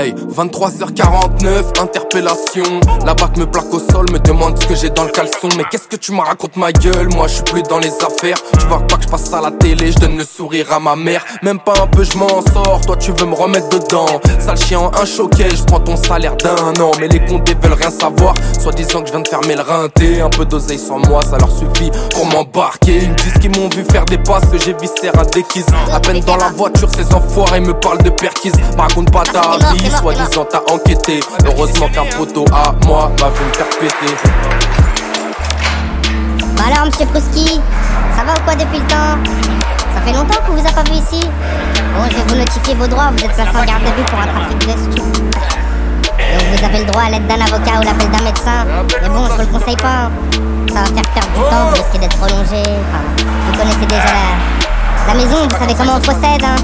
Hey, 23h49, interpellation. La bac me plaque au sol, me demande ce que j'ai dans le caleçon. Mais qu'est-ce que tu me racontes ma gueule? Moi je suis plus dans les affaires. Tu vois pas que je passe à la télé, je donne le sourire à ma mère. Même pas un peu, je m'en sors. Toi tu veux me remettre dedans. Sale chien, un choquet, je prends ton salaire d'un an. Mais les comptes veulent rien savoir. Soit disant que je viens de fermer le rinté. Un peu d'oseille sans moi, ça leur suffit pour m'embarquer. Ils me disent qu'ils m'ont vu faire des passes, que j'ai viscère à déquise. À peine dans la voiture, ces enfoirés me parlent de perquise. Raconte pas ta vie, soi-disant t'as enquêté. Heureusement qu'un poteau à moi m'a vu me faire péter. Bah alors, monsieur Prouski, ça va ou quoi depuis le temps? Ça fait longtemps qu'on vous a pas vu ici Bon, je vais vous notifier vos droits, vous êtes placé en garde à vue pour un trafic de Donc vous avez le droit à l'aide d'un avocat ou l'appel d'un médecin. Mais bon, je vous le conseille pas. Hein. Ça va faire perdre du temps, vous risquez d'être prolongé. Enfin, vous connaissez déjà la maison, vous savez comment on procède, hein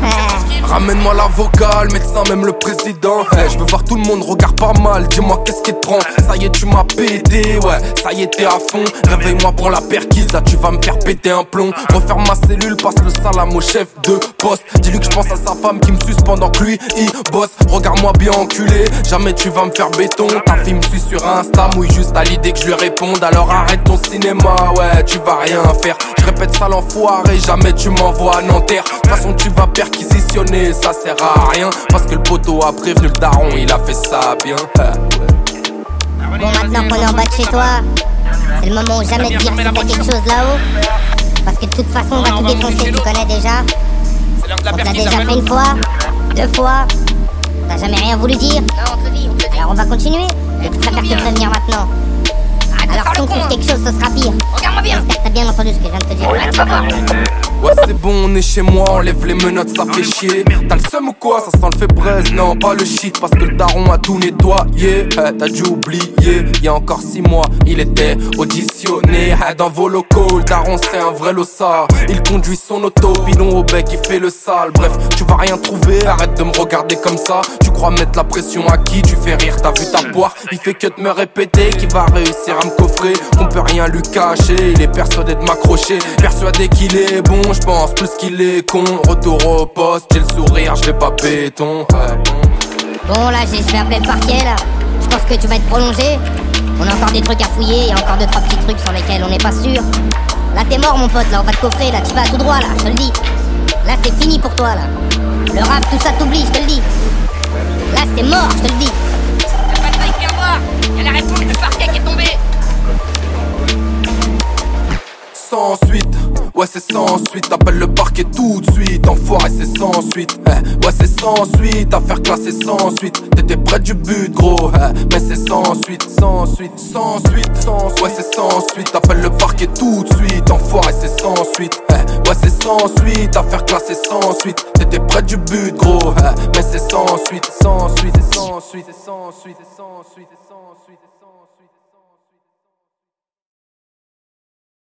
Ramène-moi l'avocat, le médecin, même le président. je veux voir tout le monde, regarde pas mal. Dis-moi qu'est-ce qui te prend. Ça y est, tu m'as pété, ouais. Ça y est, t'es à fond. Réveille-moi pour la perquise, là tu vas me faire péter un plomb. Refaire ma cellule, passe le salam au chef de poste. Dis-lui que je pense à sa femme qui me suce pendant que lui, il bosse. Regarde-moi bien enculé, jamais tu vas me faire béton. Ta fille me suit sur Insta, mouille juste à l'idée que je lui réponde. Alors arrête ton cinéma, ouais, tu vas rien faire. Je répète ça l'enfoiré, jamais tu m'envoies à Nanterre. De toute façon, tu vas perquisitionner, ça sert à rien. Parce que le poteau a prévenu le daron, il a fait ça bien. Bon, maintenant qu'on est en bas de chez toi, c'est le moment où jamais de dire si t'as quelque chose là-haut. Parce que de toute façon, on va tout défoncer, tu connais déjà. On l'a déjà fait une fois, deux fois. T'as jamais rien voulu dire Alors on va continuer. Et tu préfères te prévenir maintenant. On trouve quelque chose, ce sera pire. Regarde-moi bien. T'as bien entendu ce que. Ouais, c'est bon, on est chez moi, enlève les menottes, ça fait chier. T'as le seum ou quoi? Ça sent le fait braise, non, pas le shit, parce que le daron a tout nettoyé. Eh, t'as dû oublier, il y a encore six mois, il était auditionné. Eh, dans vos locaux, le daron c'est un vrai lossard. Il conduit son auto, bidon au bec, il fait le sale. Bref, tu vas rien trouver, arrête de me regarder comme ça. Tu crois mettre la pression à qui? Tu fais rire, t'as vu ta poire? Il fait que de me répéter qu'il va réussir à me coffrer, qu'on peut rien lui cacher. Il est persuadé de m'accrocher, persuadé qu'il est bon je pense plus qu'il est con. Retour au poste, j'ai le sourire, je vais pas béton. Bon, là, je vais appeler le parquet, là. Je pense que tu vas être prolongé. On a encore des trucs à fouiller, il y a encore deux, trois petits trucs sur lesquels on n'est pas sûr. Là, t'es mort, mon pote, là, on va te coffrer, là, tu vas tout droit, là, je te le dis. Là, c'est fini pour toi, là. Le rap, tout ça t'oublie, je te le dis. Là, c'est mort, je te le dis. T'as pas de viens voir. Il y a la réponse du parquet qui est tombée. Sans suite Ouais c'est sans suite, appelle le parquet tout de suite Enfoiré c'est sans suite eh, Ouais c'est sans suite, affaire classée sans suite T'étais près du but gros eh, Mais c'est sans suite, sans suite, sans suite, sans suite Ouais c'est sans suite, appelle le parquet tout de suite Enfoiré c'est sans suite eh, Ouais c'est sans suite, affaire classée sans suite T'étais près du but gros Mais c'est sans suite, sans suite, sans suite, sans suite, sans suite, sans suite